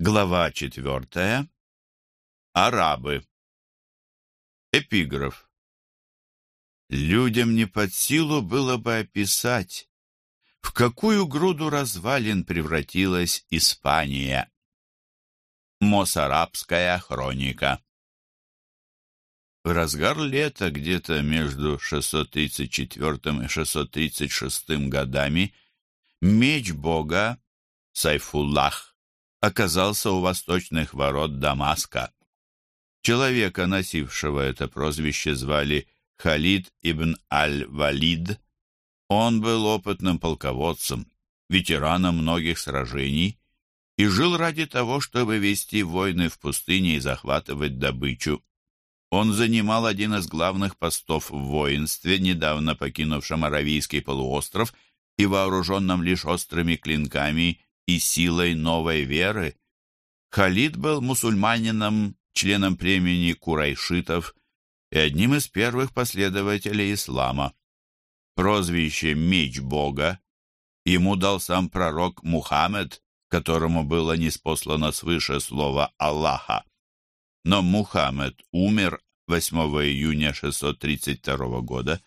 Глава четвертая. Арабы. Эпиграф. Людям не под силу было бы описать, в какую груду развалин превратилась Испания. Мосарабская хроника. В разгар лета, где-то между 634 и 636 годами, меч бога Сайфуллах оказался у восточных ворот Дамаска. Человека, носившего это прозвище, звали Халид ибн Аль-Валид. Он был опытным полководцем, ветераном многих сражений и жил ради того, чтобы вести войны в пустыне и захватывать добычу. Он занимал один из главных постов в воинстве, недавно покинувшем Аравийский полуостров и вооруженном лишь острыми клинками и силой новой веры. Халид был мусульманином, членом племени курайшитов и одним из первых последователей ислама. Прозвище «Меч Бога» ему дал сам пророк Мухаммед, которому было неспослано свыше слова Аллаха. Но Мухаммед умер 8 июня 632 года,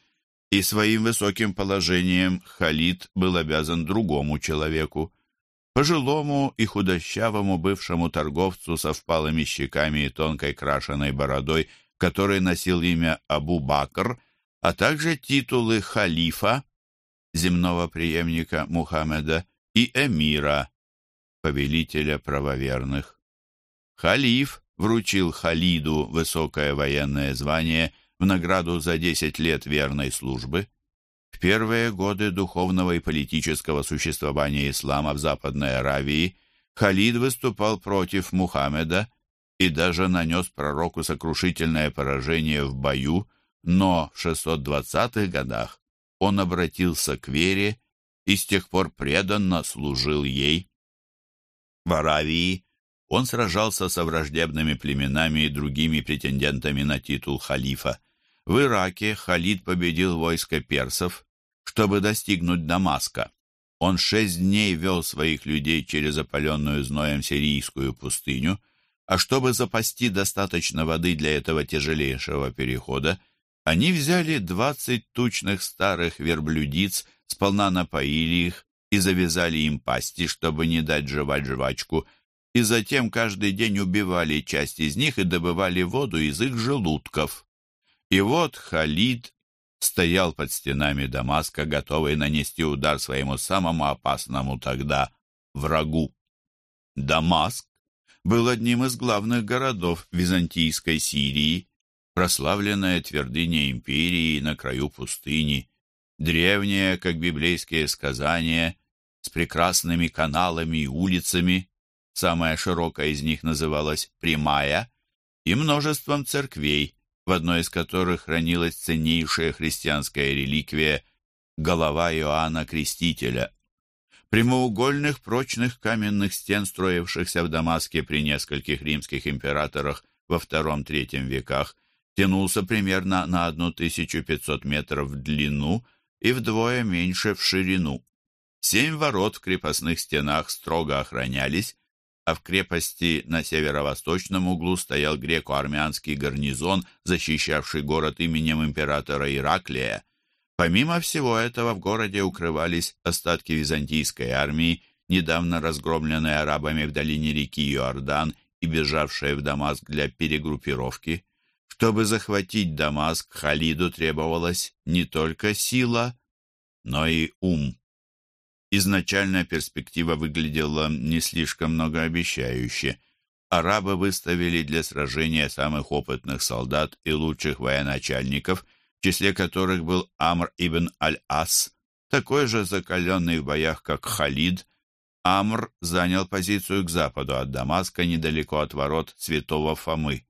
и своим высоким положением Халид был обязан другому человеку. Пожилому и худощавому бывшему торговцу со впалыми щеками и тонкой крашеной бородой, который носил имя Абу-Бакр, а также титулы халифа, земного преемника Мухаммеда, и эмира, повелителя правоверных. Халиф вручил Халиду высокое военное звание в награду за десять лет верной службы – первые годы духовного и политического существования ислама в Западной Аравии Халид выступал против Мухаммеда и даже нанес пророку сокрушительное поражение в бою, но в 620-х годах он обратился к вере и с тех пор преданно служил ей. В Аравии он сражался со враждебными племенами и другими претендентами на титул халифа. В Ираке Халид победил войско персов, чтобы достигнуть Дамаска. Он шесть дней вел своих людей через опаленную зноем сирийскую пустыню, а чтобы запасти достаточно воды для этого тяжелейшего перехода, они взяли двадцать тучных старых верблюдиц, сполна напоили их и завязали им пасти, чтобы не дать жевать жвачку, и затем каждый день убивали часть из них и добывали воду из их желудков. И вот Халид стоял под стенами Дамаска, готовый нанести удар своему самому опасному тогда врагу. Дамаск был одним из главных городов византийской Сирии, прославленная твердыня империи на краю пустыни, древняя, как библейские сказания, с прекрасными каналами и улицами, самая широкая из них называлась Прямая, и множеством церквей, в одной из которых хранилась ценнейшая христианская реликвия – голова Иоанна Крестителя. Прямоугольных прочных каменных стен, строившихся в Дамаске при нескольких римских императорах во II-III веках, тянулся примерно на 1500 метров в длину и вдвое меньше в ширину. Семь ворот в крепостных стенах строго охранялись, а в крепости на северо-восточном углу стоял греко-армянский гарнизон, защищавший город именем императора Ираклия. Помимо всего этого в городе укрывались остатки византийской армии, недавно разгромленные арабами в долине реки Иордан и бежавшие в Дамаск для перегруппировки. Чтобы захватить Дамаск, Халиду требовалась не только сила, но и ум. Изначально перспектива выглядела не слишком многообещающе. Арабы выставили для сражения самых опытных солдат и лучших военачальников, в числе которых был Амр ибн Аль-Ас, такой же закаленный в боях, как Халид. Амр занял позицию к западу от Дамаска, недалеко от ворот Святого Фомы.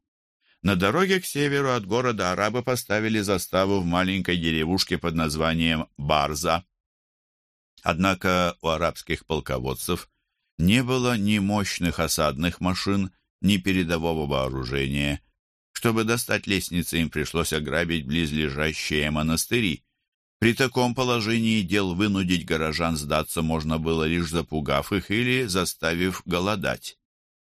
На дороге к северу от города арабы поставили заставу в маленькой деревушке под названием Барза. Однако у арабских полководцев не было ни мощных осадных машин, ни передового вооружения. Чтобы достать лестницы, им пришлось ограбить близлежащие монастыри. При таком положении дел вынудить горожан сдаться можно было лишь запугав их или заставив голодать.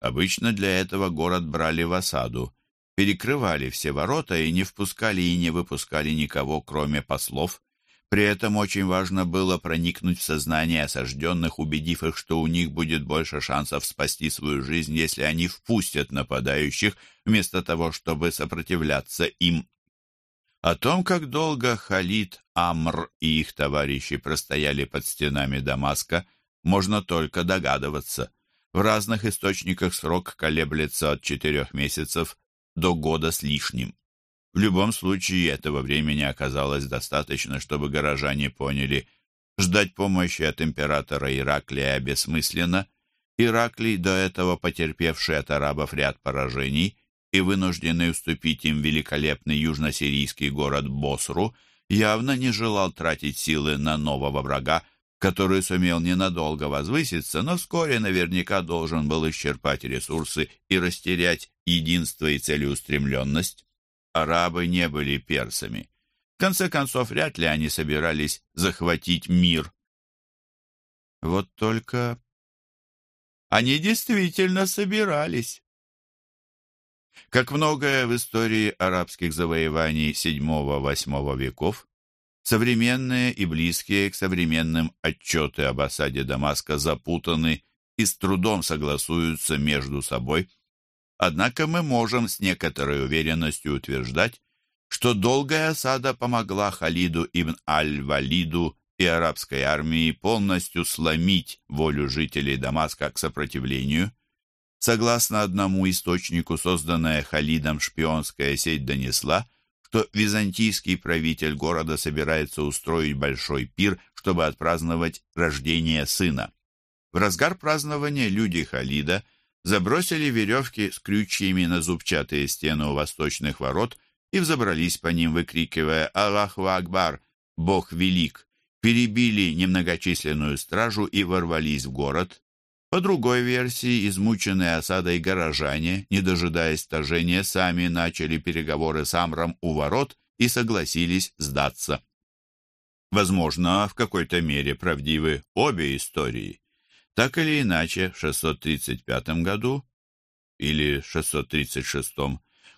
Обычно для этого город брали в осаду, перекрывали все ворота и не впускали и не выпускали никого, кроме послов. При этом очень важно было проникнуть в сознание осажденных, убедив их, что у них будет больше шансов спасти свою жизнь, если они впустят нападающих, вместо того, чтобы сопротивляться им. О том, как долго Халид, Амр и их товарищи простояли под стенами Дамаска, можно только догадываться. В разных источниках срок колеблется от четырех месяцев до года с лишним. В любом случае, этого времени оказалось достаточно, чтобы горожане поняли, ждать помощи от императора Ираклия бессмысленно. Ираклий, до этого потерпевший от арабов ряд поражений и вынужденный уступить им великолепный южносирийский город Босру, явно не желал тратить силы на нового врага, который сумел ненадолго возвыситься, но вскоре наверняка должен был исчерпать ресурсы и растерять единство и целеустремленность. Арабы не были персами. В конце концов, вряд ли они собирались захватить мир. Вот только они действительно собирались. Как многое в истории арабских завоеваний VII-VIII веков, современные и близкие к современным отчеты об осаде Дамаска запутаны и с трудом согласуются между собой. Однако мы можем с некоторой уверенностью утверждать, что долгая осада помогла Халиду ибн Аль-Валиду и арабской армии полностью сломить волю жителей Дамаска к сопротивлению. Согласно одному источнику, созданная Халидом шпионская сеть донесла, что византийский правитель города собирается устроить большой пир, чтобы отпраздновать рождение сына. В разгар празднования люди Халида забросили веревки с крючьями на зубчатые стены у восточных ворот и взобрались по ним, выкрикивая «Аллаху Акбар! Бог велик!» перебили немногочисленную стражу и ворвались в город. По другой версии, измученные осадой горожане, не дожидаясь вторжения, сами начали переговоры с Амром у ворот и согласились сдаться. Возможно, в какой-то мере правдивы обе истории. Так или иначе, в 635 году или 636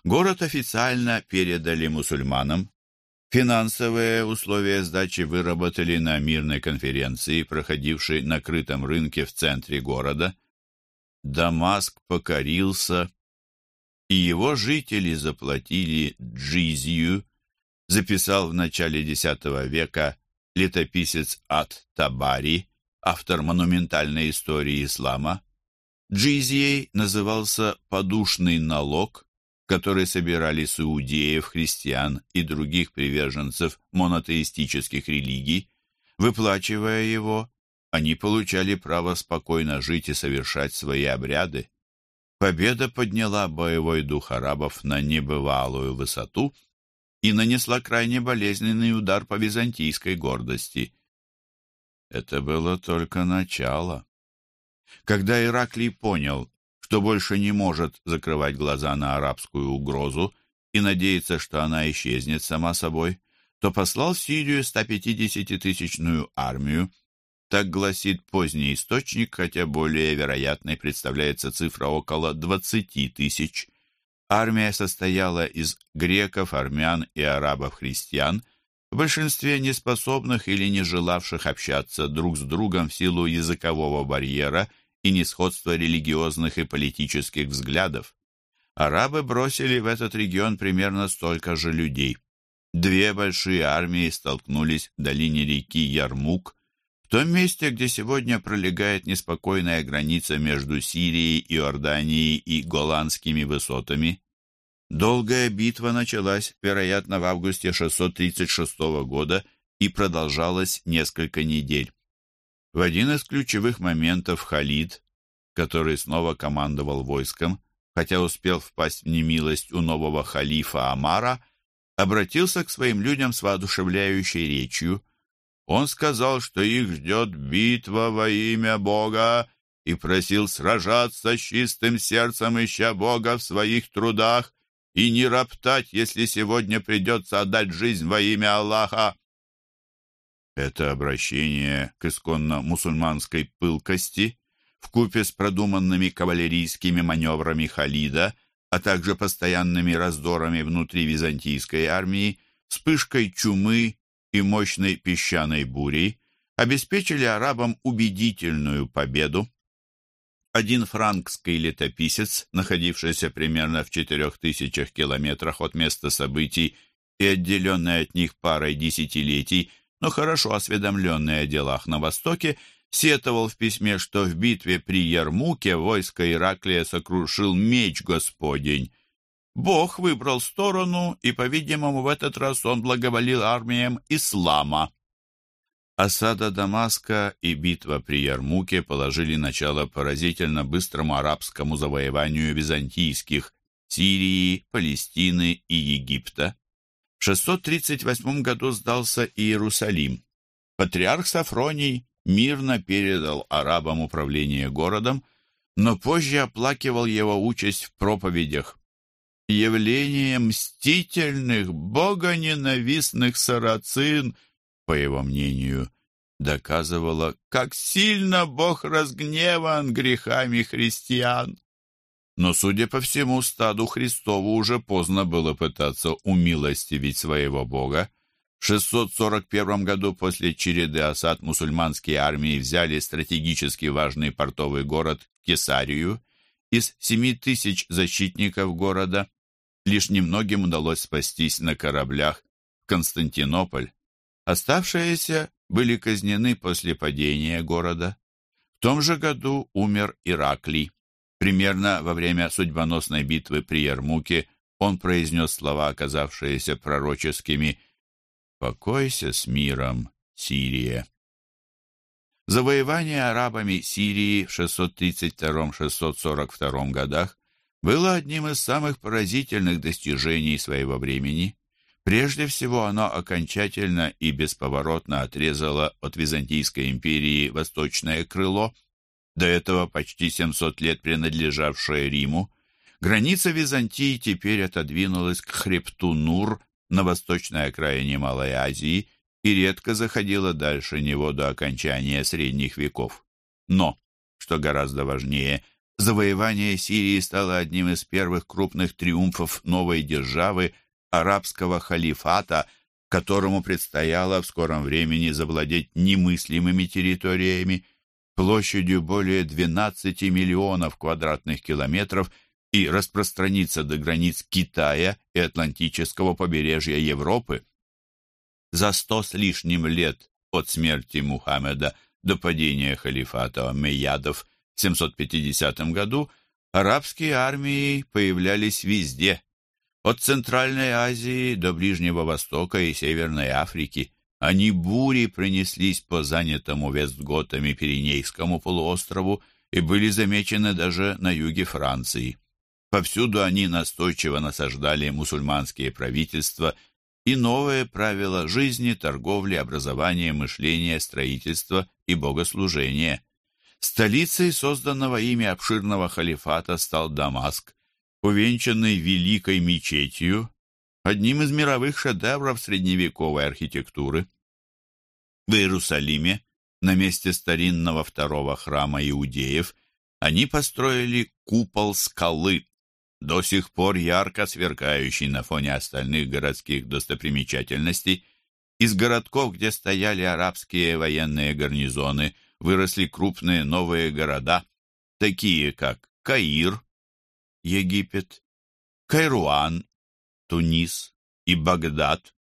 город официально передали мусульманам, Финансовые условия сдачи выработали на мирной конференции, проходившей на крытом рынке в центре города. Дамаск покорился, и его жители заплатили джизью, записал в начале X века летописец Ат-Табари, автор монументальной истории ислама. Джизьей назывался подушный налог, который собирали с иудеев, христиан и других приверженцев монотеистических религий. Выплачивая его, они получали право спокойно жить и совершать свои обряды. Победа подняла боевой дух арабов на небывалую высоту и нанесла крайне болезненный удар по византийской гордости. Это было только начало. Когда Ираклий понял, что больше не может закрывать глаза на арабскую угрозу и надеяться, что она исчезнет сама собой, то послал в Сирию 150-тысячную армию. Так гласит поздний источник, хотя более вероятной представляется цифра около 20 тысяч. Армия состояла из греков, армян и арабов-христиан, в большинстве неспособных или не желавших общаться друг с другом в силу языкового барьера – и несходство религиозных и политических взглядов. Арабы бросили в этот регион примерно столько же людей. Две большие армии столкнулись в долине реки Ярмук, в том месте, где сегодня пролегает неспокойная граница между Сирией, Иорданией и Голландскими высотами. Долгая битва началась, вероятно, в августе 636 года и продолжалась несколько недель. В один из ключевых моментов Халид, который снова командовал войском, хотя успел впасть в немилость у нового халифа Амара, обратился к своим людям с воодушевляющей речью. Он сказал, что их ждет битва во имя Бога, и просил сражаться с чистым сердцем, ища Бога в своих трудах, и не роптать, если сегодня придется отдать жизнь во имя Аллаха. Это обращение к исконно мусульманской пылкости вкупе с продуманными кавалерийскими маневрами Халида, а также постоянными раздорами внутри византийской армии, вспышкой чумы и мощной песчаной бурей, обеспечили арабам убедительную победу. Один франкский летописец, находившийся примерно в четырех тысячах километрах от места событий и отделенный от них парой десятилетий, но хорошо осведомленный о делах на Востоке, сетовал в письме, что в битве при Ярмуке войско Ираклия сокрушил меч Господень. Бог выбрал сторону, и, по-видимому, в этот раз он благоволил армиям ислама. Осада Дамаска и битва при Ярмуке положили начало поразительно быстрому арабскому завоеванию византийских Сирии, Палестины и Египта. В 638 году сдался Иерусалим. Патриарх Сафроний мирно передал арабам управление городом, но позже оплакивал его участь в проповедях. Явление мстительных, богоненавистных сарацин – по его мнению, доказывало, как сильно Бог разгневан грехами христиан. Но, судя по всему, стаду Христову уже поздно было пытаться умилостивить своего Бога. В 641 году после череды осад мусульманские армии взяли стратегически важный портовый город Кесарию. Из 7 тысяч защитников города лишь немногим удалось спастись на кораблях в Константинополь. Оставшиеся были казнены после падения города. В том же году умер Ираклий. Примерно во время судьбоносной битвы при Ярмуке он произнес слова, оказавшиеся пророческими «Покойся с миром, Сирия». Завоевание арабами Сирии в 632-642 годах было одним из самых поразительных достижений своего времени. Прежде всего, оно окончательно и бесповоротно отрезало от Византийской империи восточное крыло, до этого почти 700 лет принадлежавшее Риму. Граница Византии теперь отодвинулась к хребту Нур на восточной окраине Малой Азии и редко заходила дальше него до окончания средних веков. Но, что гораздо важнее, завоевание Сирии стало одним из первых крупных триумфов новой державы, арабского халифата, которому предстояло в скором времени завладеть немыслимыми территориями, площадью более 12 миллионов квадратных километров и распространиться до границ Китая и Атлантического побережья Европы. За сто с лишним лет от смерти Мухаммеда до падения халифата Омейядов в 750 году арабские армии появлялись везде, от Центральной Азии до Ближнего Востока и Северной Африки они бури пронеслись по занятому Вестготами Пиренейскому полуострову и были замечены даже на юге Франции. Повсюду они настойчиво насаждали мусульманские правительства и новые правила жизни, торговли, образования, мышления, строительства и богослужения. Столицей созданного ими обширного халифата стал Дамаск, увенчанный великой мечетью, одним из мировых шедевров средневековой архитектуры. В Иерусалиме, на месте старинного второго храма иудеев, они построили купол скалы, до сих пор ярко сверкающий на фоне остальных городских достопримечательностей. Из городков, где стояли арабские военные гарнизоны, выросли крупные новые города, такие как Каир, Египет, Кайруан, Тунис и Багдад,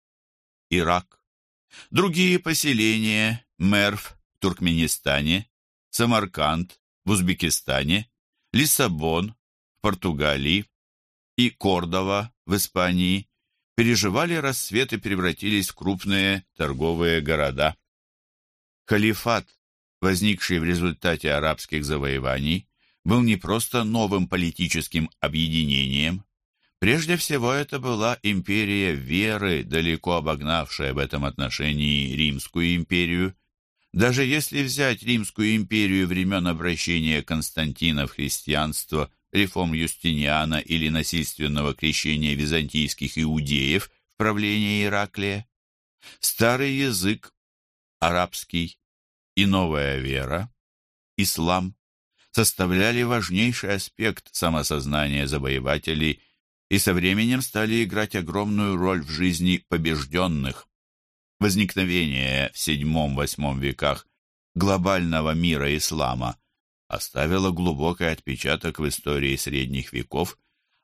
Ирак. Другие поселения – Мерв в Туркменистане, Самарканд в Узбекистане, Лиссабон в Португалии и Кордова в Испании переживали рассвет и превратились в крупные торговые города. Халифат, возникший в результате арабских завоеваний, был не просто новым политическим объединением. Прежде всего, это была империя веры, далеко обогнавшая в этом отношении Римскую империю. Даже если взять Римскую империю времен обращения Константина в христианство, реформ Юстиниана или насильственного крещения византийских иудеев в правлении Ираклия, старый язык, арабский и новая вера, ислам, составляли важнейший аспект самосознания завоевателей и со временем стали играть огромную роль в жизни побежденных. Возникновение в VII-VIII веках глобального мира ислама оставило глубокий отпечаток в истории средних веков,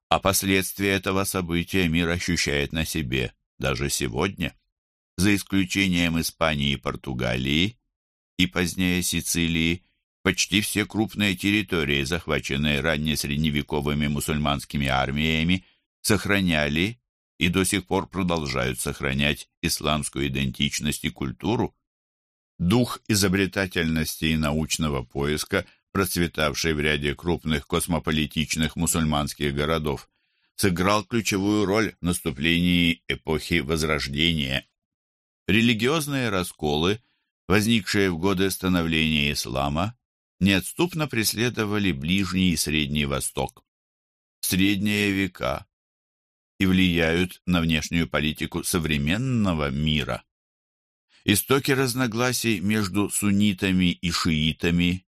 а последствия этого события мир ощущает на себе даже сегодня. За исключением Испании и Португалии и позднее Сицилии, почти все крупные территории, захваченные раннесредневековыми мусульманскими армиями, сохраняли и до сих пор продолжают сохранять исламскую идентичность и культуру. Дух изобретательности и научного поиска, процветавший в ряде крупных космополитичных мусульманских городов, сыграл ключевую роль в наступлении эпохи Возрождения. Религиозные расколы, возникшие в годы становления ислама, неотступно преследовали Ближний и Средний Восток. Средние века и влияют на внешнюю политику современного мира. Истоки разногласий между суннитами и шиитами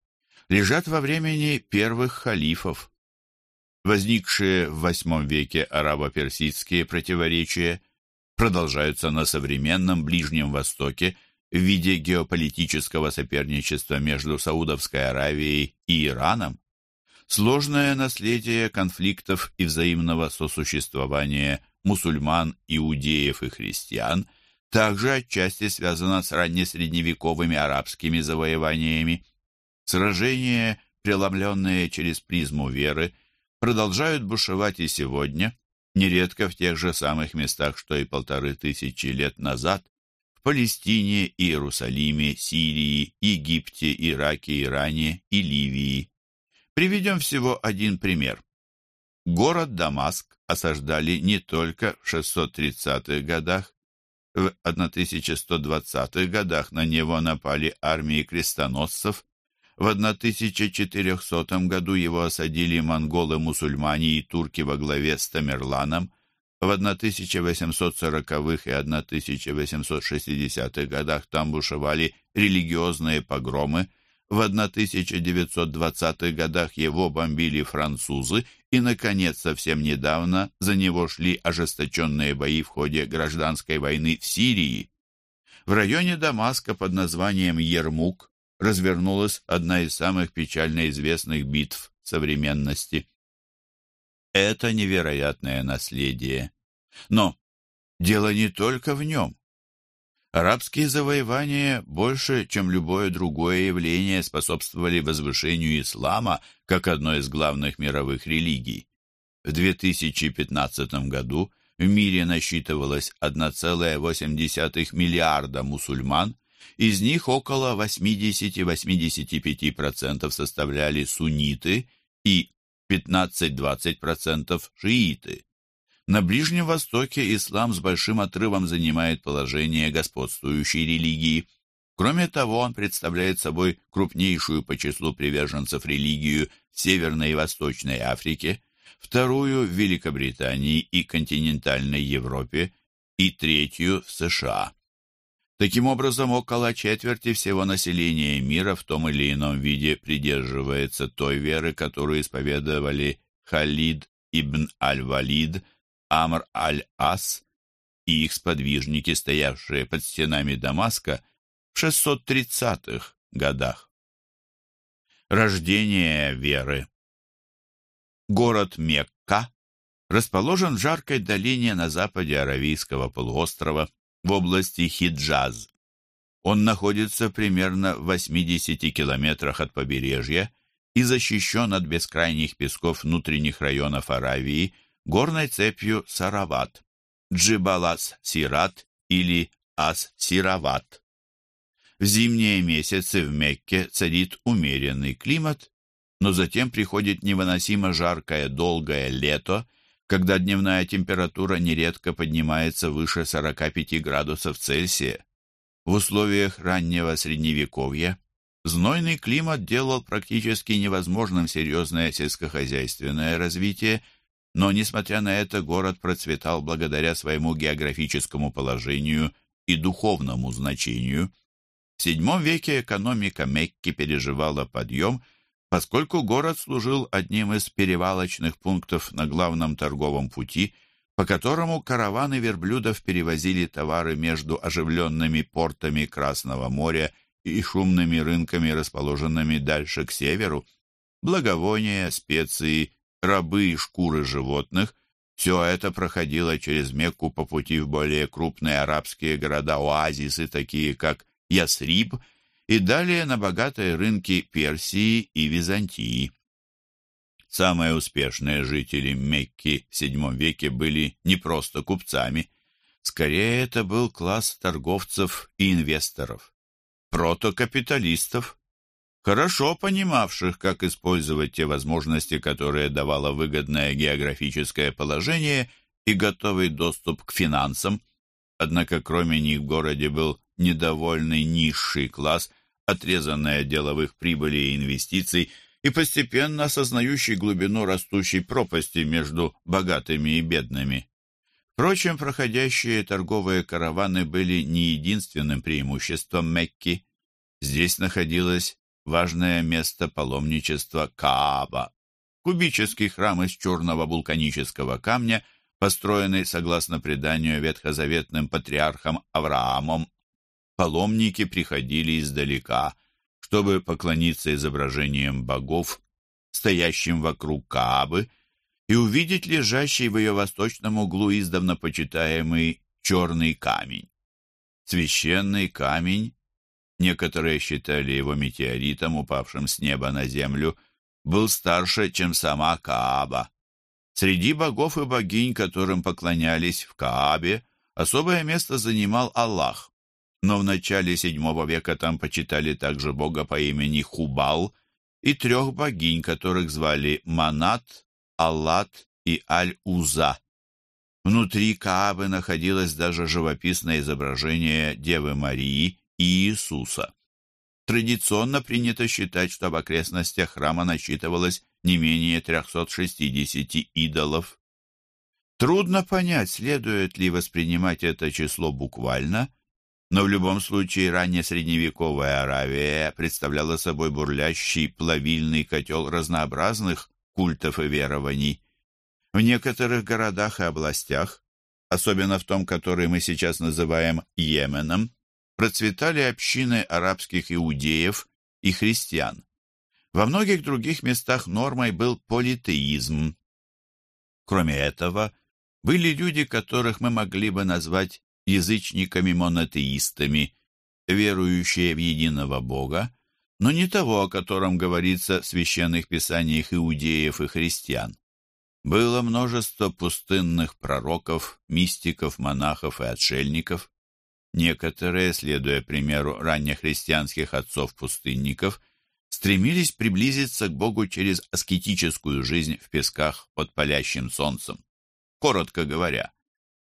лежат во времени первых халифов. Возникшие в VIII веке арабо-персидские противоречия продолжаются на современном Ближнем Востоке в виде геополитического соперничества между Саудовской Аравией и Ираном. Сложное наследие конфликтов и взаимного сосуществования мусульман, иудеев и христиан также отчасти связано с раннесредневековыми арабскими завоеваниями. Сражения, преломленные через призму веры, продолжают бушевать и сегодня, нередко в тех же самых местах, что и полторы тысячи лет назад, Палестине, Иерусалиме, Сирии, Египте, Ираке, Иране и Ливии. Приведем всего один пример. Город Дамаск осаждали не только в 630-х годах, в 1120-х годах на него напали армии крестоносцев, в 1400 году его осадили монголы-мусульмане и турки во главе с Тамерланом, в 1840-х и 1860-х годах там бушевали религиозные погромы, в 1920-х годах его бомбили французы, и, наконец, совсем недавно за него шли ожесточенные бои в ходе гражданской войны в Сирии. В районе Дамаска под названием Ермук развернулась одна из самых печально известных битв современности. Это невероятное наследие. Но дело не только в нем. Арабские завоевания больше, чем любое другое явление, способствовали возвышению ислама как одной из главных мировых религий. В 2015 году в мире насчитывалось 1,8 миллиарда мусульман, из них около 80-85% составляли сунниты и 15-20% шииты. На Ближнем Востоке ислам с большим отрывом занимает положение господствующей религии. Кроме того, он представляет собой крупнейшую по числу приверженцев религию в Северной и Восточной Африке, вторую в Великобритании и континентальной Европе и третью в США. Таким образом, около четверти всего населения мира в том или ином виде придерживается той веры, которую исповедовали Халид ибн аль-Валид – Амр аль-Ас и их сподвижники, стоявшие под стенами Дамаска в 630-х годах. Рождение веры Город Мекка расположен в жаркой долине на западе Аравийского полуострова в области Хиджаз. Он находится примерно в 80 километрах от побережья и защищен от бескрайних песков внутренних районов Аравии – горной цепью Сарават, Джибалас-Сират или Ас-Сирават. В зимние месяцы в Мекке царит умеренный климат, но затем приходит невыносимо жаркое долгое лето, когда дневная температура нередко поднимается выше 45 градусов Цельсия. В условиях раннего средневековья знойный климат делал практически невозможным серьезное сельскохозяйственное развитие – но, несмотря на это, город процветал благодаря своему географическому положению и духовному значению. В VII веке экономика Мекки переживала подъем, поскольку город служил одним из перевалочных пунктов на главном торговом пути, по которому караваны верблюдов перевозили товары между оживленными портами Красного моря и шумными рынками, расположенными дальше к северу. Благовония, специи, рабы и шкуры животных – все это проходило через Мекку по пути в более крупные арабские города-оазисы, такие как Ясриб, и далее на богатые рынки Персии и Византии. Самые успешные жители Мекки в VII веке были не просто купцами. Скорее, это был класс торговцев и инвесторов, протокапиталистов, хорошо понимавших, как использовать те возможности, которые давало выгодное географическое положение и готовый доступ к финансам. Однако кроме них в городе был недовольный низший класс, отрезанный от деловых прибылей и инвестиций, и постепенно осознающий глубину растущей пропасти между богатыми и бедными. Впрочем, проходящие торговые караваны были не единственным преимуществом Мекки. Здесь находилось важное место паломничества Кааба, кубический храм из черного вулканического камня, построенный, согласно преданию, ветхозаветным патриархом Авраамом паломники приходили издалека, чтобы поклониться изображениям богов, стоящим вокруг Каабы, и увидеть лежащий в ее восточном углу издавна почитаемый черный камень. Священный камень, некоторые считали его метеоритом, упавшим с неба на землю, был старше, чем сама Кааба. Среди богов и богинь, которым поклонялись в Каабе, особое место занимал Аллах но в начале VII века там почитали также бога по имени Хубал и трех богинь, которых звали Манат, Аллат и Аль-Уза. Внутри Каабы находилось даже живописное изображение Девы Марии и Иисуса. Традиционно принято считать, что в окрестностях храма насчитывалось не менее 360 идолов. Трудно понять, следует ли воспринимать это число буквально – но в любом случае ранее средневековая Аравия представляла собой бурлящий плавильный котел разнообразных культов и верований. В некоторых городах и областях, особенно в том, который мы сейчас называем Йеменом, процветали общины арабских иудеев и христиан. Во многих других местах нормой был политеизм. Кроме этого, были люди, которых мы могли бы назвать язычниками-монотеистами, верующие в единого Бога, но не того, о котором говорится в священных писаниях иудеев и христиан. Было множество пустынных пророков, мистиков, монахов и отшельников. Некоторые, следуя примеру раннехристианских отцов-пустынников, стремились приблизиться к Богу через аскетическую жизнь в песках под палящим солнцем. Коротко говоря,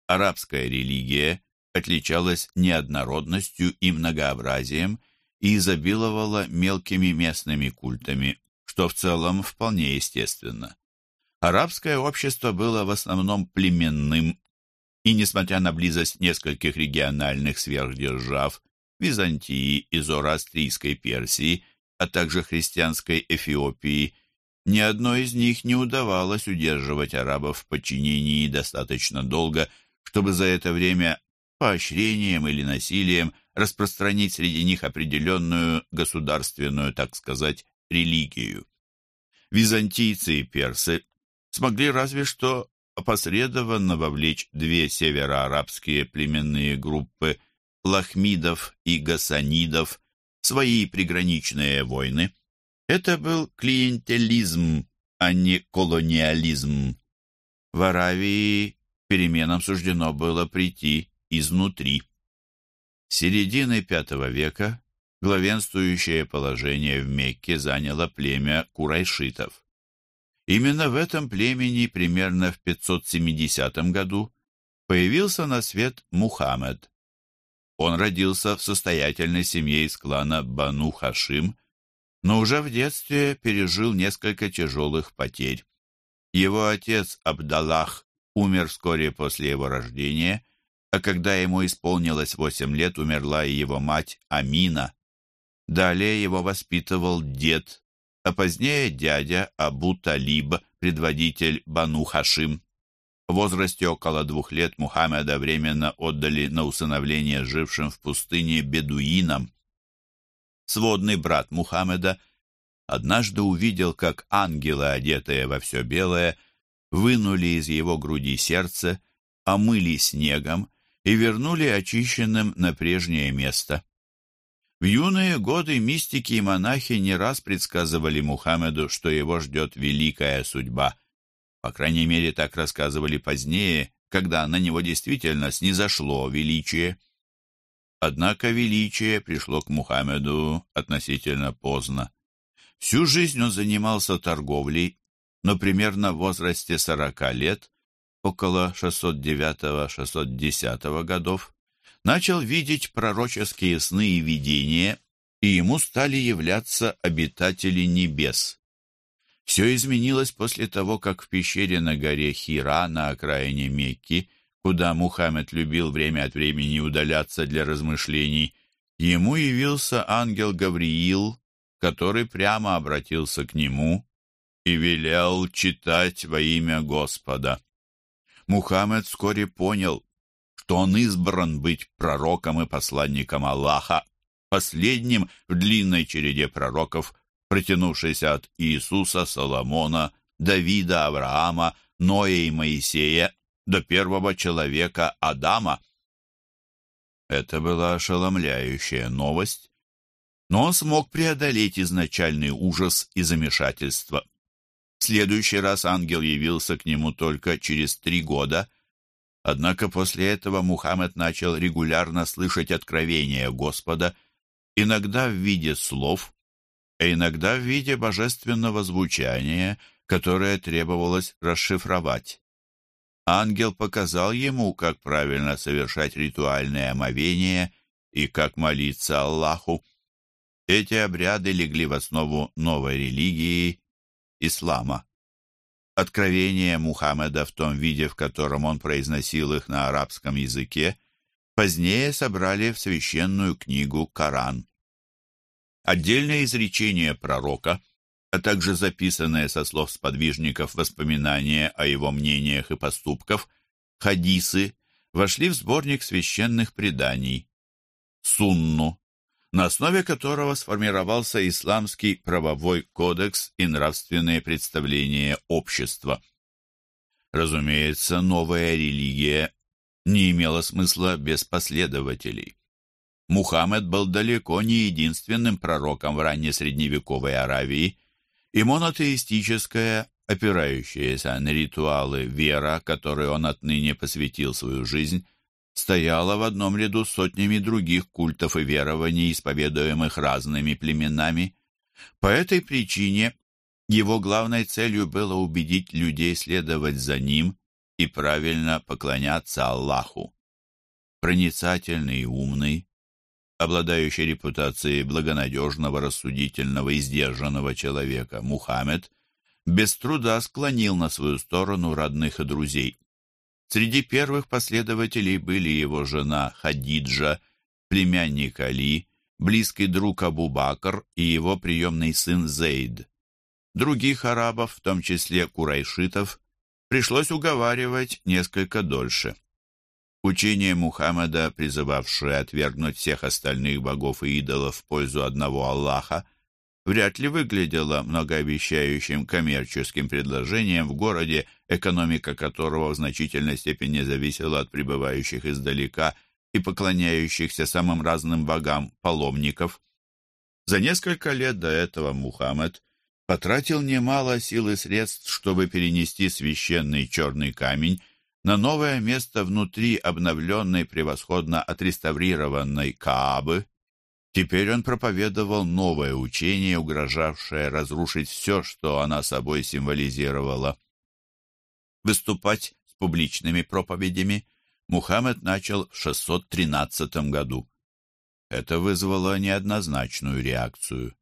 арабская религия отличалась неоднородностью и многообразием и изобиловала мелкими местными культами, что в целом вполне естественно. Арабское общество было в основном племенным, и, несмотря на близость нескольких региональных сверхдержав, Византии и Зороастрийской Персии, а также христианской Эфиопии, ни одной из них не удавалось удерживать арабов в подчинении достаточно долго, чтобы за это время поощрением или насилием распространить среди них определенную государственную, так сказать, религию. Византийцы и персы смогли разве что опосредованно вовлечь две североарабские племенные группы лахмидов и гасанидов в свои приграничные войны. Это был клиентелизм, а не колониализм. В Аравии переменам суждено было прийти изнутри. С середины V века главенствующее положение в Мекке заняло племя курайшитов. Именно в этом племени примерно в 570 году появился на свет Мухаммед. Он родился в состоятельной семье из клана Бану Хашим, но уже в детстве пережил несколько тяжелых потерь. Его отец Абдаллах умер вскоре после его рождения, а когда ему исполнилось восемь лет, умерла и его мать Амина. Далее его воспитывал дед, а позднее дядя Абу Талиб, предводитель Бану Хашим. В возрасте около двух лет Мухаммеда временно отдали на усыновление жившим в пустыне бедуинам. Сводный брат Мухаммеда однажды увидел, как ангелы, одетые во все белое, вынули из его груди сердце, омыли снегом и вернули очищенным на прежнее место. В юные годы мистики и монахи не раз предсказывали Мухаммеду, что его ждет великая судьба. По крайней мере, так рассказывали позднее, когда на него действительно снизошло величие. Однако величие пришло к Мухаммеду относительно поздно. Всю жизнь он занимался торговлей, но примерно в возрасте 40 лет, около 609-610 годов, начал видеть пророческие сны и видения, и ему стали являться обитатели небес. Все изменилось после того, как в пещере на горе Хира на окраине Мекки, куда Мухаммед любил время от времени удаляться для размышлений, ему явился ангел Гавриил, который прямо обратился к нему и велел читать во имя Господа. Мухаммед вскоре понял, что он избран быть пророком и посланником Аллаха, последним в длинной череде пророков, протянувшейся от Иисуса, Соломона, Давида, Авраама, Ноя и Моисея до первого человека Адама. Это была ошеломляющая новость, но он смог преодолеть изначальный ужас и замешательство. Следующий раз ангел явился к нему только через три года, однако после этого Мухаммед начал регулярно слышать откровения Господа, иногда в виде слов, а иногда в виде божественного звучания, которое требовалось расшифровать. Ангел показал ему, как правильно совершать ритуальное омовение и как молиться Аллаху. Эти обряды легли в основу новой религии – ислама. Откровения Мухаммеда в том виде, в котором он произносил их на арабском языке, позднее собрали в священную книгу Коран. Отдельные изречения пророка, а также записанные со слов сподвижников воспоминания о его мнениях и поступках, хадисы, вошли в сборник священных преданий, сунну, на основе которого сформировался исламский правовой кодекс и нравственные представления общества. Разумеется, новая религия не имела смысла без последователей. Мухаммед был далеко не единственным пророком в раннесредневековой Аравии, и монотеистическая, опирающаяся на ритуалы вера, которой он отныне посвятил свою жизнь, стояла в одном ряду с сотнями других культов и верований, исповедуемых разными племенами. По этой причине его главной целью было убедить людей следовать за ним и правильно поклоняться Аллаху. Проницательный и умный, обладающий репутацией благонадежного, рассудительного и сдержанного человека, Мухаммед без труда склонил на свою сторону родных и друзей. Среди первых последователей были его жена Хадиджа, племянник Али, близкий друг Абу Бакр и его приемный сын Зейд. Других арабов, в том числе курайшитов, пришлось уговаривать несколько дольше. Учение Мухаммада, призывавшее отвергнуть всех остальных богов и идолов в пользу одного Аллаха, вряд ли выглядело многообещающим коммерческим предложением в городе, экономика которого в значительной степени зависела от прибывающих издалека и поклоняющихся самым разным богам паломников. За несколько лет до этого Мухаммед потратил немало сил и средств, чтобы перенести священный черный камень на новое место внутри обновленной, превосходно отреставрированной Каабы, Теперь он проповедовал новое учение, угрожавшее разрушить все, что она собой символизировала. Выступать с публичными проповедями Мухаммед начал в 613 году. Это вызвало неоднозначную реакцию.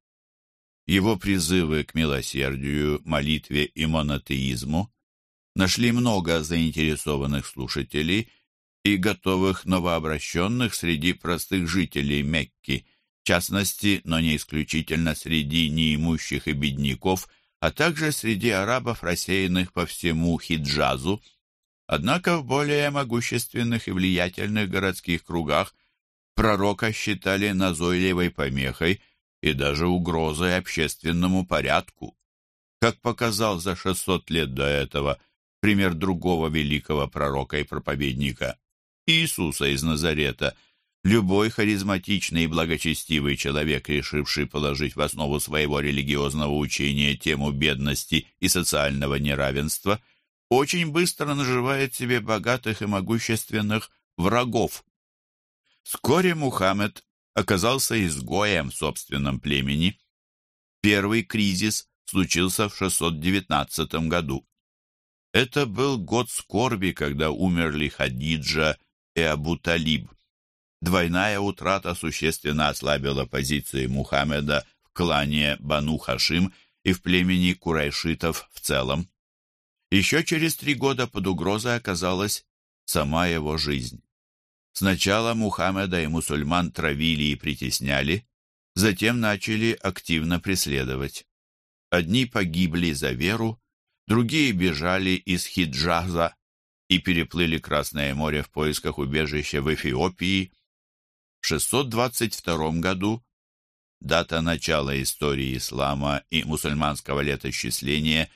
Его призывы к милосердию, молитве и монотеизму нашли много заинтересованных слушателей и готовых новообращенных среди простых жителей Мекки – в частности, но не исключительно среди неимущих и бедняков, а также среди арабов, рассеянных по всему Хиджазу. Однако в более могущественных и влиятельных городских кругах пророка считали назойливой помехой и даже угрозой общественному порядку. Как показал за 600 лет до этого пример другого великого пророка и проповедника, Иисуса из Назарета, любой харизматичный и благочестивый человек, решивший положить в основу своего религиозного учения тему бедности и социального неравенства, очень быстро наживает себе богатых и могущественных врагов. Вскоре Мухаммед оказался изгоем в собственном племени. Первый кризис случился в 619 году. Это был год скорби, когда умерли Хадиджа и Абу-Талиб. Двойная утрата существенно ослабила позиции Мухаммеда в клане Бану Хашим и в племени курайшитов в целом. Еще через три года под угрозой оказалась сама его жизнь. Сначала Мухаммеда и мусульман травили и притесняли, затем начали активно преследовать. Одни погибли за веру, другие бежали из Хиджаза и переплыли Красное море в поисках убежища в Эфиопии. В 622 году, дата начала истории ислама и мусульманского летосчисления,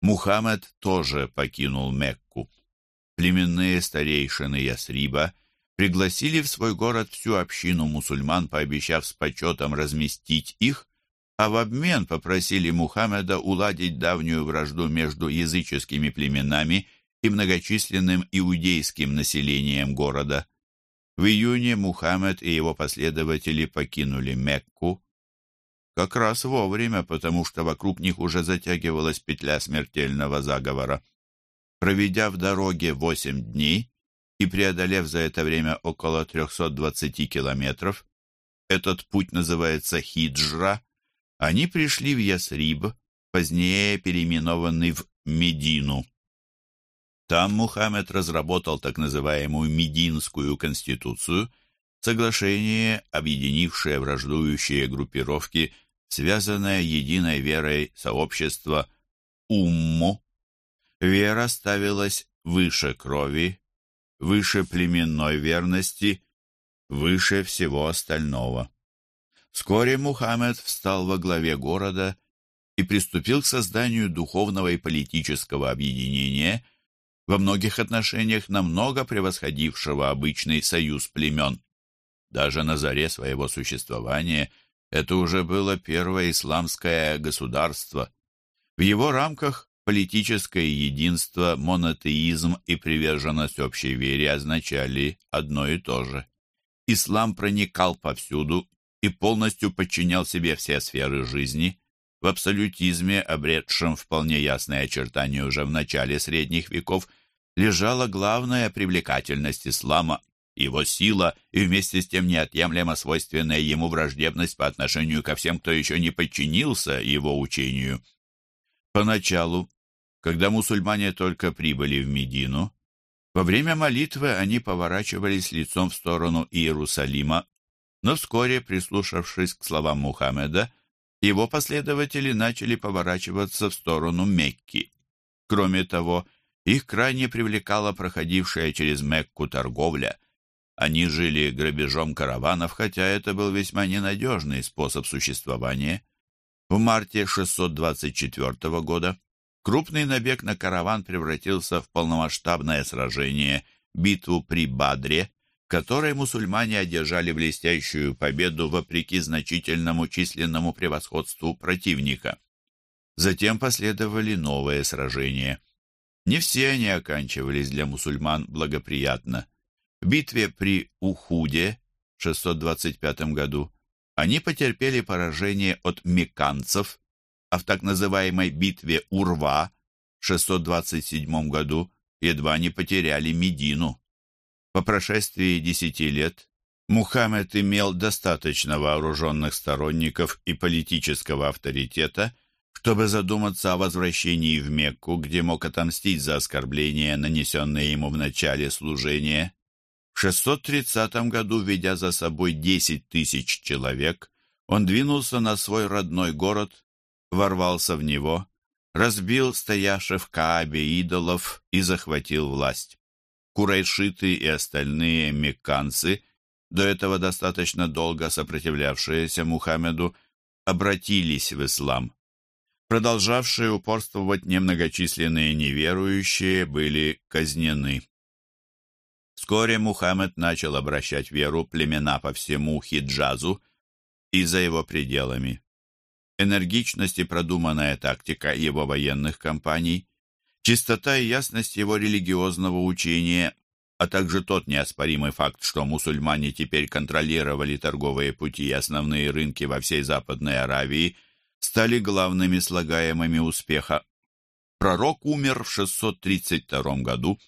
Мухаммед тоже покинул Мекку. Племенные старейшины Ясриба – пригласили в свой город всю общину мусульман, пообещав с почетом разместить их, а в обмен попросили Мухаммеда уладить давнюю вражду между языческими племенами и многочисленным иудейским населением города. В июне Мухаммед и его последователи покинули Мекку, как раз вовремя, потому что вокруг них уже затягивалась петля смертельного заговора. Проведя в дороге восемь дней, и преодолев за это время около 320 километров, этот путь называется Хиджра, они пришли в Ясриб, позднее переименованный в Медину. Там Мухаммед разработал так называемую Мединскую конституцию, соглашение, объединившее враждующие группировки, связанное единой верой сообщества Умму. Вера ставилась выше крови, выше племенной верности, выше всего остального. Вскоре Мухаммед встал во главе города и приступил к созданию духовного и политического объединения, во многих отношениях намного превосходившего обычный союз племен. Даже на заре своего существования это уже было первое исламское государство. В его рамках Политическое единство, монотеизм и приверженность общей вере означали одно и то же. Ислам проникал повсюду и полностью подчинял себе все сферы жизни. В абсолютизме, обретшем вполне ясные очертания уже в начале средних веков, лежала главная привлекательность ислама, его сила и вместе с тем неотъемлемо свойственная ему враждебность по отношению ко всем, кто еще не подчинился его учению. Поначалу когда мусульмане только прибыли в Медину, во время молитвы они поворачивались лицом в сторону Иерусалима, но вскоре, прислушавшись к словам Мухаммеда, его последователи начали поворачиваться в сторону Мекки. Кроме того, их крайне привлекала проходившая через Мекку торговля. Они жили грабежом караванов, хотя это был весьма ненадежный способ существования. В марте 624 года Крупный набег на караван превратился в полномасштабное сражение, битву при Бадре, в которой мусульмане одержали блестящую победу вопреки значительному численному превосходству противника. Затем последовали новые сражения. Не все они оканчивались для мусульман благоприятно. В битве при Ухуде в 625 году они потерпели поражение от меканцев, а в так называемой битве Урва в 627 году едва не потеряли Медину. По прошествии десяти лет Мухаммед имел достаточно вооруженных сторонников и политического авторитета, чтобы задуматься о возвращении в Мекку, где мог отомстить за оскорбления, нанесенные ему в начале служения. В 630 году, ведя за собой 10 тысяч человек, Он двинулся на свой родной город, ворвался в него, разбил стоявших в Каабе идолов и захватил власть. Курайшиты и остальные мекканцы, до этого достаточно долго сопротивлявшиеся Мухаммеду, обратились в ислам. Продолжавшие упорствовать немногочисленные неверующие были казнены. Вскоре Мухаммед начал обращать веру племена по всему Хиджазу и за его пределами. Энергичность и продуманная тактика его военных кампаний, чистота и ясность его религиозного учения, а также тот неоспоримый факт, что мусульмане теперь контролировали торговые пути и основные рынки во всей Западной Аравии, стали главными слагаемыми успеха. Пророк умер в 632 году,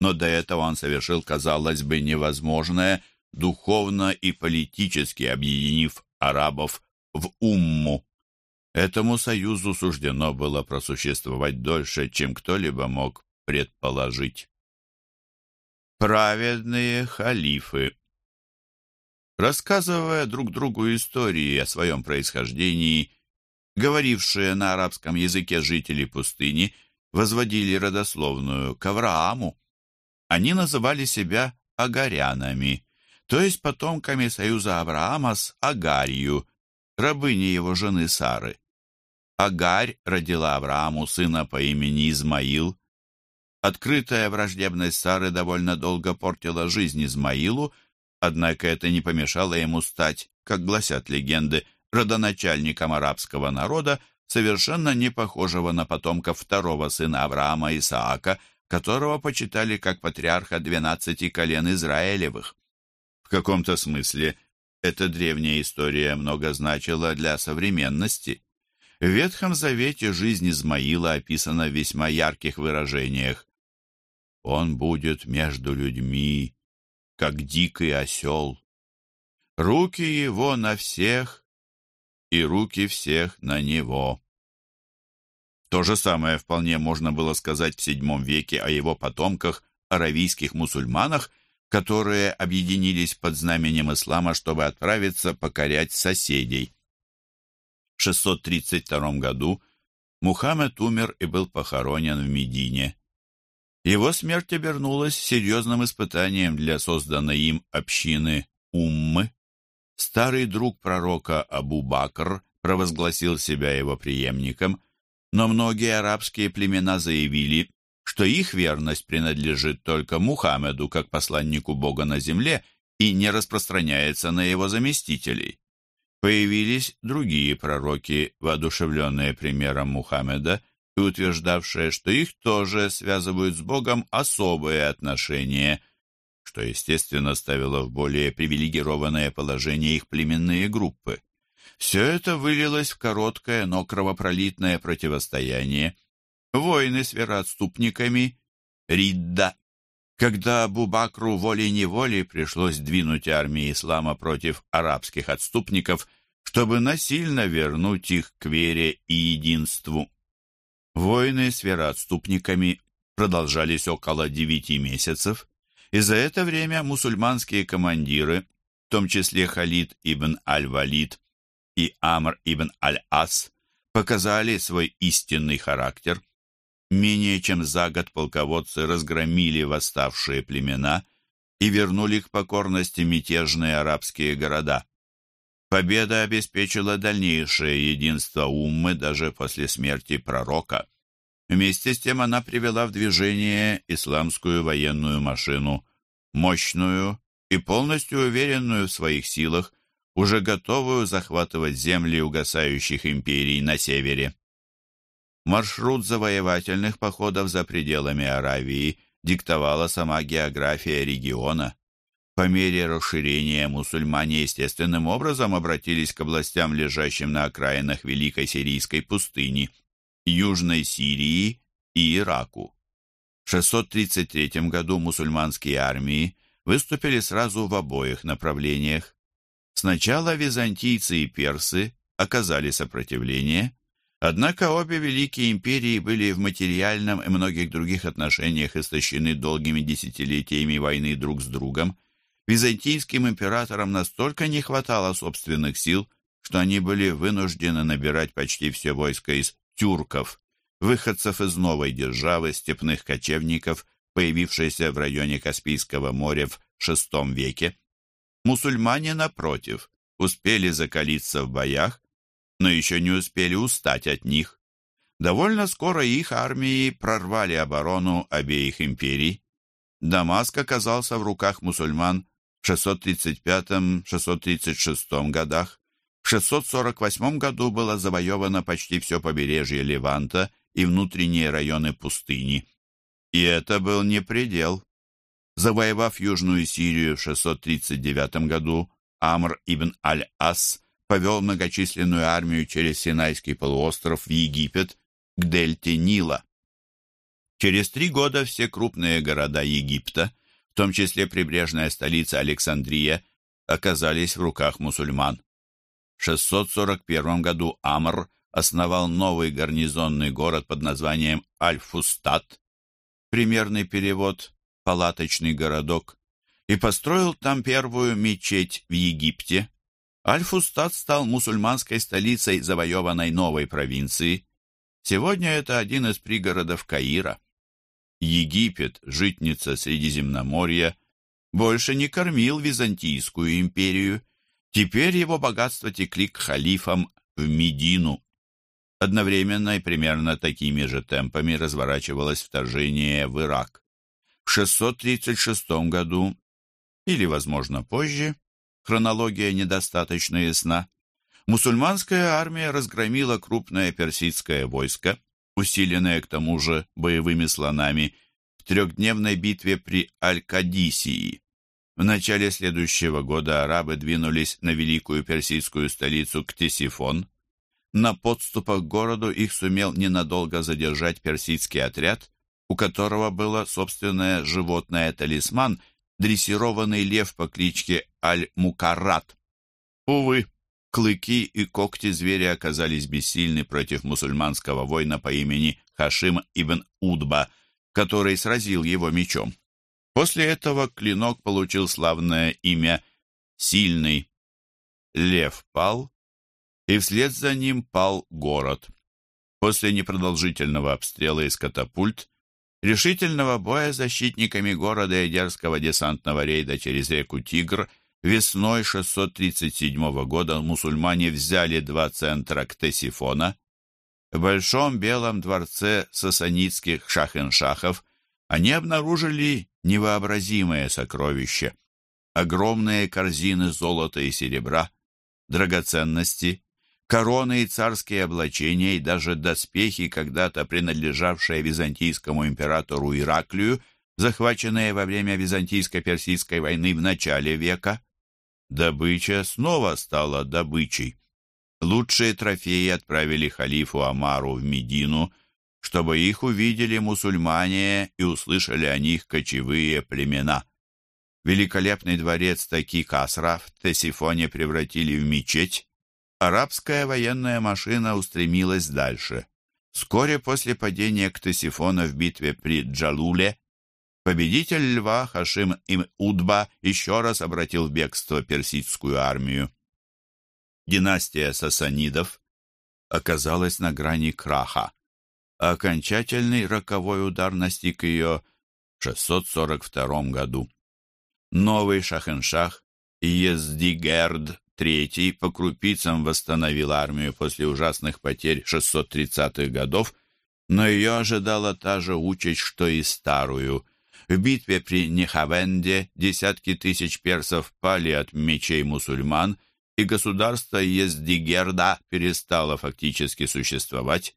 но до этого он совершил, казалось бы, невозможное, духовно и политически объединив арабов в умму. Этому союзу суждено было просуществовать дольше, чем кто-либо мог предположить. Праведные халифы Рассказывая друг другу истории о своем происхождении, говорившие на арабском языке жители пустыни возводили родословную к Аврааму. Они называли себя агарянами, то есть потомками союза Авраама с Агарью, рабыней его жены Сары. Агарь родила Аврааму сына по имени Измаил. Открытая враждебность Сары довольно долго портила жизнь Измаилу, однако это не помешало ему стать, как гласят легенды, родоначальником арабского народа, совершенно не похожего на потомков второго сына Авраама Исаака, которого почитали как патриарха двенадцати колен Израилевых. В каком-то смысле эта древняя история много значила для современности. В Ветхом Завете жизнь Измаила описана в весьма ярких выражениях. «Он будет между людьми, как дикий осел. Руки его на всех, и руки всех на него». То же самое вполне можно было сказать в VII веке о его потомках, аравийских мусульманах, которые объединились под знаменем ислама, чтобы отправиться покорять соседей. В 632 году Мухаммед умер и был похоронен в Медине. Его смерть обернулась серьезным испытанием для созданной им общины Уммы. Старый друг пророка Абу Бакр провозгласил себя его преемником, но многие арабские племена заявили, что их верность принадлежит только Мухаммеду как посланнику Бога на земле и не распространяется на его заместителей. Появились другие пророки, воодушевленные примером Мухаммеда, и утверждавшие, что их тоже связывают с Богом особые отношения, что, естественно, ставило в более привилегированное положение их племенные группы. Все это вылилось в короткое, но кровопролитное противостояние, войны с вероотступниками, Ридда. Когда Абу-Бакру волей-неволей пришлось двинуть армии ислама против арабских отступников, чтобы насильно вернуть их к вере и единству. Войны с вероотступниками продолжались около девяти месяцев, и за это время мусульманские командиры, в том числе Халид ибн Аль-Валид и Амр ибн Аль-Ас, показали свой истинный характер. Менее чем за год полководцы разгромили восставшие племена и вернули к покорности мятежные арабские города. Победа обеспечила дальнейшее единство Уммы даже после смерти пророка. Вместе с тем она привела в движение исламскую военную машину, мощную и полностью уверенную в своих силах, уже готовую захватывать земли угасающих империй на севере. Маршрут завоевательных походов за пределами Аравии диктовала сама география региона. По мере расширения мусульмане естественным образом обратились к областям, лежащим на окраинах Великой Сирийской пустыни, Южной Сирии и Ираку. В 633 году мусульманские армии выступили сразу в обоих направлениях. Сначала византийцы и персы оказали сопротивление, Однако обе великие империи были в материальном и многих других отношениях истощены долгими десятилетиями войны друг с другом. Византийским императорам настолько не хватало собственных сил, что они были вынуждены набирать почти все войско из тюрков, выходцев из новой державы, степных кочевников, появившейся в районе Каспийского моря в VI веке. Мусульмане, напротив, успели закалиться в боях, но еще не успели устать от них. Довольно скоро их армии прорвали оборону обеих империй. Дамаск оказался в руках мусульман в 635-636 годах. В 648 году было завоевано почти все побережье Леванта и внутренние районы пустыни. И это был не предел. Завоевав Южную Сирию в 639 году, Амр ибн Аль-Ас повел многочисленную армию через Синайский полуостров в Египет к дельте Нила. Через три года все крупные города Египта, в том числе прибрежная столица Александрия, оказались в руках мусульман. В 641 году Амр основал новый гарнизонный город под названием Аль-Фустат, примерный перевод «палаточный городок», и построил там первую мечеть в Египте. Аль-Фустат стал мусульманской столицей завоеванной новой провинции. Сегодня это один из пригородов Каира. Египет, житница Средиземноморья, больше не кормил Византийскую империю. Теперь его богатства текли к халифам в Медину. Одновременно и примерно такими же темпами разворачивалось вторжение в Ирак. В 636 году, или, возможно, позже, хронология недостаточно ясна, мусульманская армия разгромила крупное персидское войско, усиленное к тому же боевыми слонами, в трехдневной битве при Аль-Кадисии. В начале следующего года арабы двинулись на великую персидскую столицу Ктесифон. На подступах к городу их сумел ненадолго задержать персидский отряд, у которого было собственное животное-талисман, дрессированный лев по кличке Аль-Мукаррат. Увы, клыки и когти зверя оказались бессильны против мусульманского воина по имени Хашим ибн Удба, который сразил его мечом. После этого клинок получил славное имя «Сильный». Лев пал, и вслед за ним пал город. После непродолжительного обстрела из катапульт, решительного боя защитниками города и дерзкого десантного рейда через реку Тигр – Весной 637 года мусульмане взяли два центра Ктесифона. В Большом Белом дворце сасанитских шахеншахов они обнаружили невообразимое сокровище. Огромные корзины золота и серебра, драгоценности, короны и царские облачения и даже доспехи, когда-то принадлежавшие византийскому императору Ираклию, захваченные во время Византийско-Персидской войны в начале века. Добыча снова стала добычей. Лучшие трофеи отправили халифу Амару в Медину, чтобы их увидели мусульмане и услышали о них кочевые племена. Великолепный дворец Таки Касра в Тесифоне превратили в мечеть. Арабская военная машина устремилась дальше. Вскоре после падения Ктесифона в битве при Джалуле Победитель льва Хашим им Удба еще раз обратил в бегство персидскую армию. Династия сасанидов оказалась на грани краха, а окончательный роковой удар настиг ее в 642 году. Новый шахеншах Ездигерд III по крупицам восстановил армию после ужасных потерь 630-х годов, но ее ожидала та же участь, что и старую – в битве при Нехавенде десятки тысяч персов пали от мечей мусульман, и государство Ездигерда перестало фактически существовать.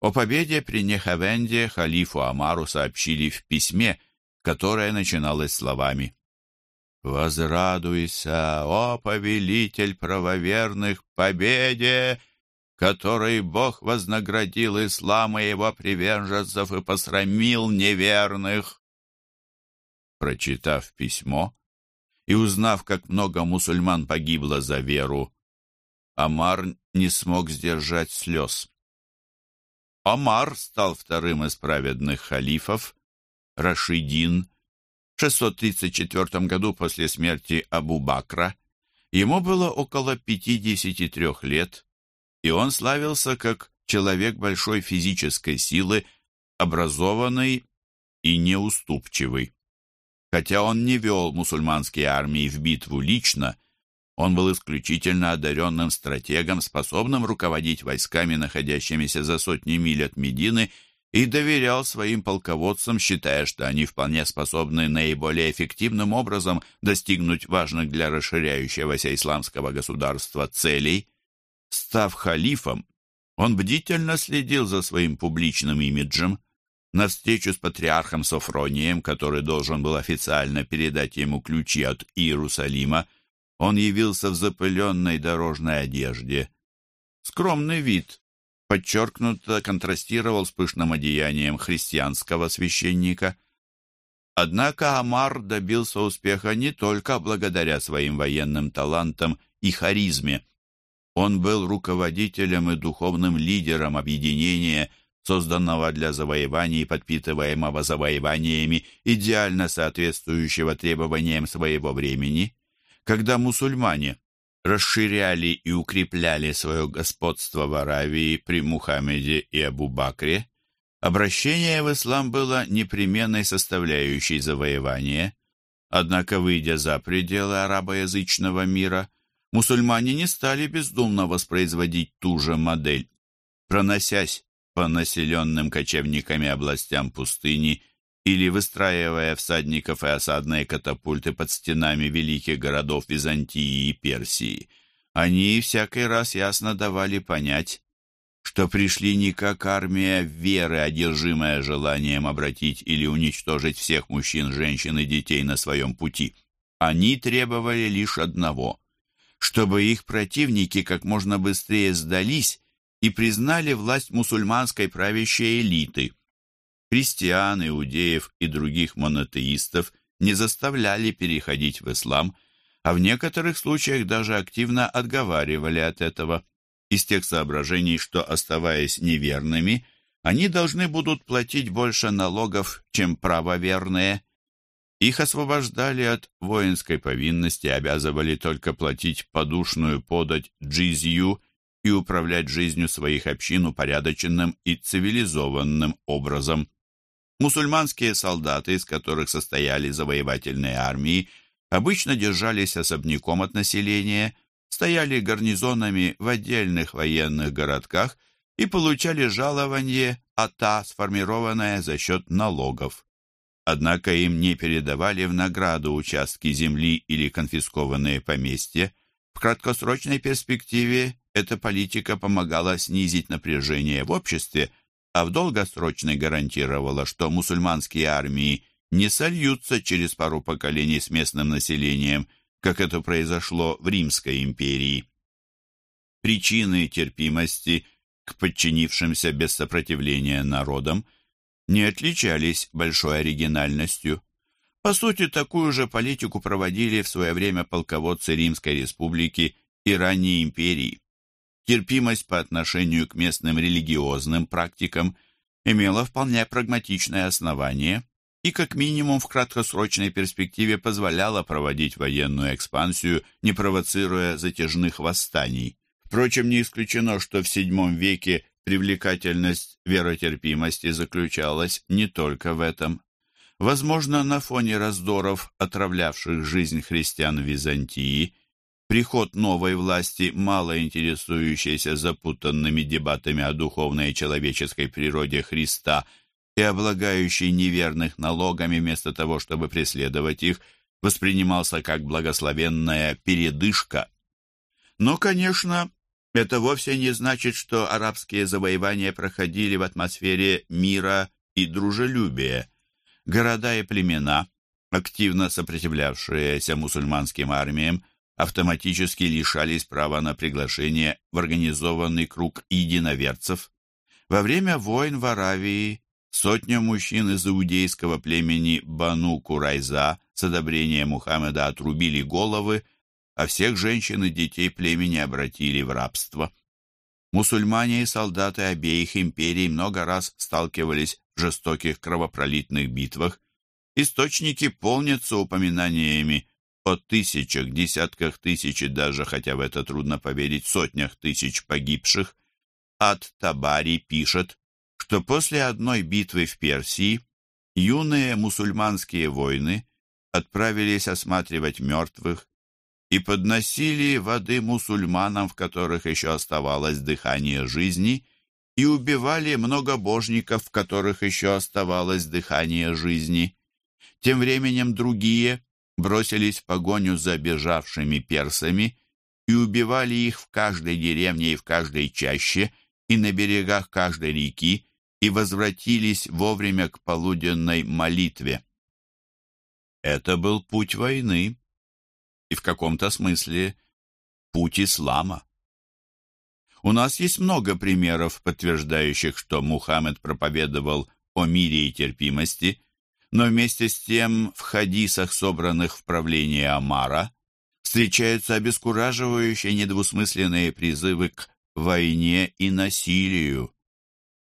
О победе при Нехавенде халифу Амару сообщили в письме, которое начиналось словами «Возрадуйся, о повелитель правоверных, победе, которой Бог вознаградил ислам и его приверженцев и посрамил неверных!» Прочитав письмо и узнав, как много мусульман погибло за веру, Амар не смог сдержать слез. Амар стал вторым из праведных халифов, Рашидин, 634 году после смерти Абу Бакра, Ему было около 53 лет, и он славился как человек большой физической силы, образованный и неуступчивый. Хотя он не вел мусульманские армии в битву лично, он был исключительно одаренным стратегом, способным руководить войсками, находящимися за сотни миль от Медины, и доверял своим полководцам, считая, что они вполне способны наиболее эффективным образом достигнуть важных для расширяющегося исламского государства целей. Став халифом, он бдительно следил за своим публичным имиджем. На встречу с патриархом Софронием, который должен был официально передать ему ключи от Иерусалима, он явился в запыленной дорожной одежде. Скромный вид подчеркнуто контрастировал с пышным одеянием христианского священника. Однако Амар добился успеха не только благодаря своим военным талантам и харизме. Он был руководителем и духовным лидером объединения, созданного для завоеваний подпитываемого завоеваниями, идеально соответствующего требованиям своего времени. Когда мусульмане расширяли и укрепляли свое господство в Аравии при Мухаммеде и Абу-Бакре, обращение в ислам было непременной составляющей завоевания. Однако, выйдя за пределы арабоязычного мира, мусульмане не стали бездумно воспроизводить ту же модель. Проносясь по населенным кочевниками областям пустыни или выстраивая всадников и осадные катапульты под стенами великих городов Византии и Персии, они всякий раз ясно давали понять, что пришли не как армия веры, одержимая желанием обратить или уничтожить всех мужчин, женщин и детей на своем пути. Они требовали лишь одного чтобы их противники как можно быстрее сдались и признали власть мусульманской правящей элиты. Христиан, иудеев и других монотеистов не заставляли переходить в ислам, а в некоторых случаях даже активно отговаривали от этого, из тех соображений, что, оставаясь неверными, они должны будут платить больше налогов, чем правоверные – их освобождали от воинской повинности, обязывали только платить подушную подать джизью и управлять жизнью своих общин упорядоченным и цивилизованным образом. Мусульманские солдаты, из которых состояли завоевательные армии, обычно держались особняком от населения, стояли гарнизонами в отдельных военных городках и получали жалование ата, сформированное за счет налогов. Однако им не передавали в награду участки земли или конфискованные поместья. В краткосрочной перспективе эта политика помогала снизить напряжение в обществе, а в долгосрочной гарантировала, что мусульманские армии не сольются через пару поколений с местным населением, как это произошло в Римской империи. Причины терпимости к подчинившимся без сопротивления народам – не отличались большой оригинальностью. По сути, такую же политику проводили в свое время полководцы Римской республики и ранней империи. Терпимость по отношению к местным религиозным практикам имела вполне прагматичное основание и как минимум в краткосрочной перспективе позволяла проводить военную экспансию, не провоцируя затяжных восстаний. Впрочем, не исключено, что в VII веке Привлекательность веротерпимости заключалась не только в этом. Возможно, на фоне раздоров, отравлявших жизнь христиан Византии, приход новой власти, мало интересующейся запутанными дебатами о духовной и человеческой природе Христа и облагающей неверных налогами вместо того, чтобы преследовать их, воспринимался как благословенная передышка. Но, конечно, это вовсе не значит, что арабские завоевания проходили в атмосфере мира и дружелюбия. Города и племена, активно сопротивлявшиеся мусульманским армиям, автоматически лишались права на приглашение в организованный круг единоверцев. Во время войн в Аравии сотня мужчин из иудейского племени Бану Курайза с одобрения Мухаммеда отрубили головы, а всех женщин и детей племени обратили в рабство. Мусульмане и солдаты обеих империй много раз сталкивались в жестоких кровопролитных битвах. Источники полнятся упоминаниями о тысячах, десятках тысяч и даже, хотя в это трудно поверить, сотнях тысяч погибших, Ат-Табари пишет, что после одной битвы в Персии юные мусульманские воины отправились осматривать мертвых и подносили воды мусульманам, в которых еще оставалось дыхание жизни, и убивали многобожников, в которых еще оставалось дыхание жизни. Тем временем другие бросились в погоню за бежавшими персами и убивали их в каждой деревне и в каждой чаще, и на берегах каждой реки, и возвратились вовремя к полуденной молитве. Это был путь войны и в каком-то смысле путь ислама. У нас есть много примеров, подтверждающих, что Мухаммед проповедовал о мире и терпимости, но вместе с тем в хадисах, собранных в правлении Амара, встречаются обескураживающие недвусмысленные призывы к войне и насилию.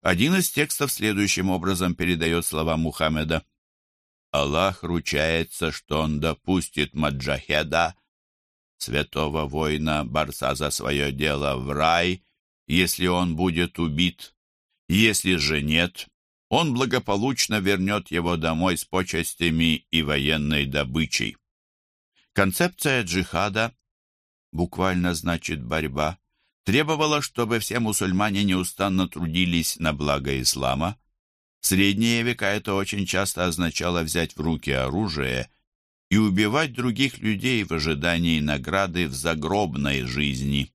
Один из текстов следующим образом передает слова Мухаммеда. Аллах ручается, что он допустит Маджахеда, святого воина, борца за свое дело, в рай, если он будет убит. Если же нет, он благополучно вернет его домой с почестями и военной добычей. Концепция джихада буквально значит борьба, требовала, чтобы все мусульмане неустанно трудились на благо ислама. В средние века это очень часто означало взять в руки оружие и убивать других людей в ожидании награды в загробной жизни.